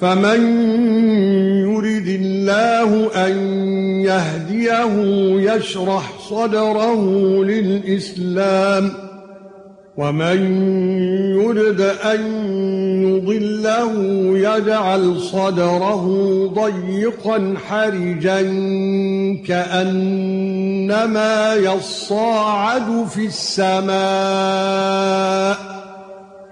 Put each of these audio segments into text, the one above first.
فمن يرد الله أن يهديه يشرح صدره للإسلام ومن يرد أن يضله يجعل صدره ضيقا حرجا كأنما يصعد في السماء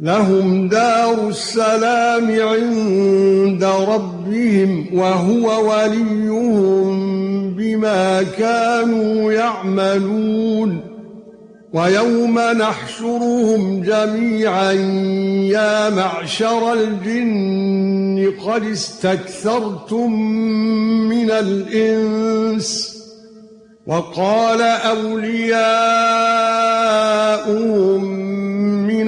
لهم دار السلام عند ربهم وهو وليهم بما كانوا يعملون. ويوم نحشرهم جميعا يا معشر الجن قد استكثرتم من الإنس. وقال اولياؤهم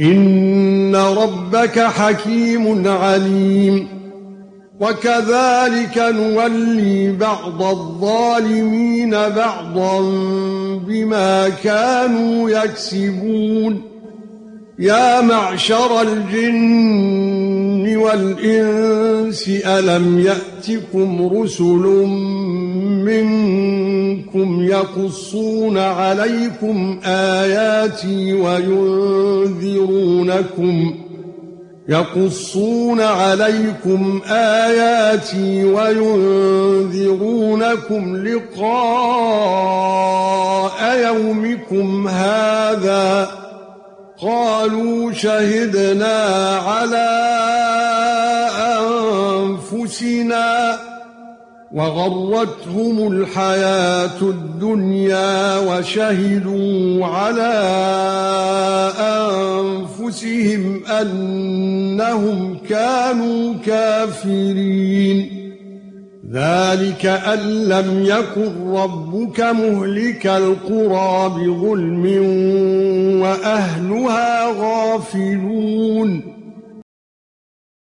إن ربك حكيم عليم. وكذلك نولي بعض الظالمين بعضا بما كانوا يكسبون. يا معشر الجن والإنس ألم يأتكم رسل منكم يقصون عليكم آياتي وينذرونكم يقصون عليكم آياتي وينذرونكم لقاء يومكم هذا قالوا شهدنا على أنفسنا وغرتهم الحياة الدنيا وشهدوا على أنفسهم أنهم كانوا كافرين. ذلك أن لم يكن ربك مهلك القرى بظلم وأهلها غافلون.